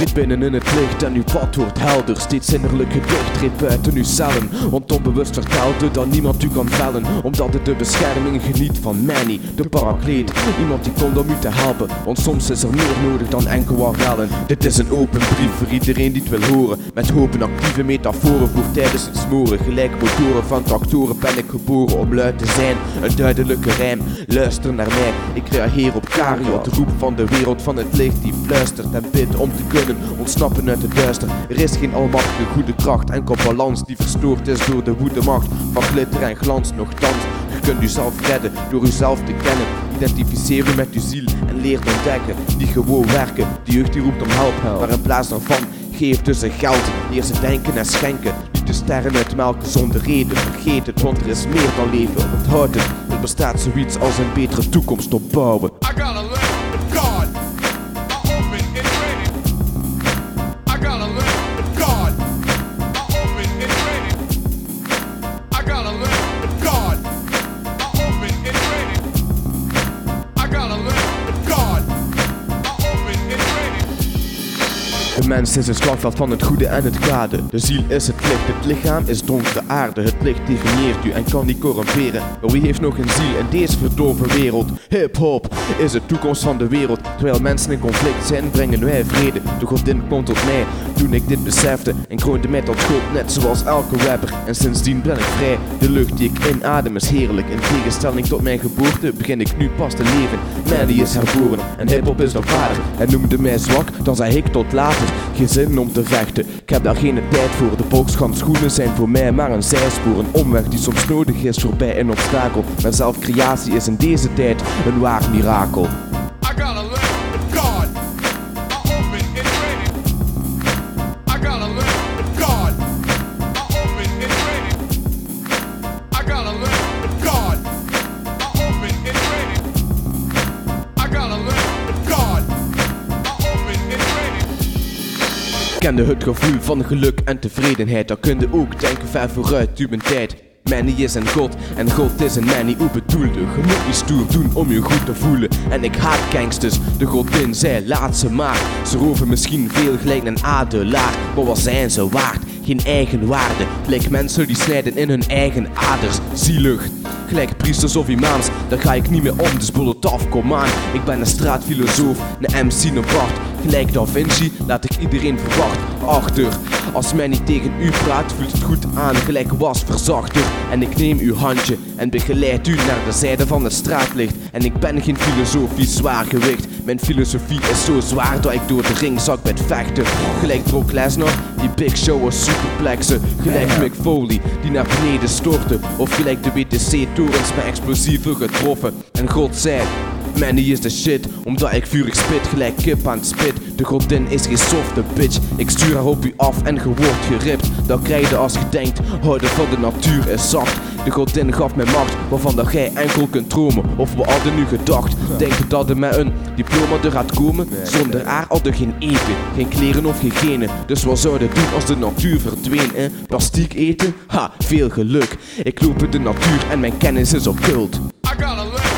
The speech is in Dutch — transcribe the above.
Treed binnen in het licht en uw pad wordt helder. Steeds innerlijk gedicht, treed buiten uw cellen. Want onbewust vertelt het dat niemand u kan vellen. Omdat het de bescherming geniet van Manny, de parakleet. Iemand die komt om u te helpen, want soms is er meer nodig dan enkel warellen. Dit is een open brief voor iedereen die het wil horen. Met hopen actieve metaforen voor tijdens het smoren. Gelijk motoren van tractoren ben ik geboren om luid te zijn. Een duidelijke rijm, luister naar mij. Ik reageer op Kariot, de roep van de wereld van het licht die fluistert en bidt om te kunnen ontsnappen uit het duister. Er is geen almachtige goede kracht, enkel balans die verstoord is door de woede macht van glitter en glans. Nochtans, je kunt jezelf redden door jezelf te kennen. Identificeer u met uw ziel en leer ontdekken. Niet gewoon werken, die jeugd die roept om help. Maar in plaats daarvan geef tussen geld, leer ze denken en schenken. Niet de sterren uit melken zonder reden, vergeet het, want er is meer dan leven. Onthoud het, er bestaat zoiets als een betere toekomst opbouwen. Mens is het slagveld van het goede en het kwade. De ziel is het licht, het lichaam is donkere aarde. Het licht definieert u en kan niet corrumperen. Maar wie heeft nog een ziel in deze verdorven wereld? Hip-hop is de toekomst van de wereld. Terwijl mensen in conflict zijn, brengen wij vrede. De godin komt tot mij toen ik dit besefte en kroonde mij tot God, net zoals elke rapper. En sindsdien ben ik vrij. De lucht die ik inadem is heerlijk. In tegenstelling tot mijn geboorte begin ik nu pas te leven. Manny is herboren en hip-hop is nog vader. Hij noemde mij zwak, dan zei ik tot later. Geen zin om te vechten, ik heb daar geen tijd voor. De bokshandschoenen zijn voor mij maar een zijspoor. Een omweg die soms nodig is voorbij een obstakel. Maar zelfcreatie is in deze tijd een waar mirakel. Kende het gevoel van geluk en tevredenheid. Dan kun je ook denken ver vooruit, u bent tijd. Manny is een god en god is een Manny. Hoe bedoelde? Je moet niet stoer doen om je goed te voelen. En ik haat gangsters, de godin zei laat ze maar. Ze roven misschien veel gelijk een adelaar. Maar wat zijn ze waard? Geen eigen waarde. Gelijk mensen die snijden in hun eigen aders. Zielig. Gelijk priesters of imams, daar ga ik niet meer om, dus bullet af, kom aan. Ik ben een straatfilosoof, een MC, een. Gelijk Da Vinci, laat ik iedereen verwacht achter. Als mij niet tegen u praat, voelt het goed aan, gelijk was verzachter. En ik neem uw handje en begeleid u naar de zijde van het straatlicht. En ik ben geen filosofisch zwaargewicht. Mijn filosofie is zo zwaar dat ik door de ring zak met vechten. Gelijk Brock Lesnar, die Big Show was superplexen. Gelijk Mick Foley, die naar beneden stortte. Of gelijk de WTC-torens met explosieven getroffen. En God Manny is de shit, omdat ik vurig spit, gelijk kip aan het spit. De godin is geen softe bitch, ik stuur haar op u af en ge wordt geript. Dan krijg je als je denkt, houden van de natuur is zacht. De godin gaf mij macht, waarvan dat gij enkel kunt dromen. Of we hadden nu gedacht, denk je dat er met een diploma er gaat komen? Zonder haar hadden geen eten, geen kleren of geen genen. Dus wat zouden doen als de natuur verdween? Plastiek eten? Ha, veel geluk. Ik loop in de natuur en mijn kennis is a letter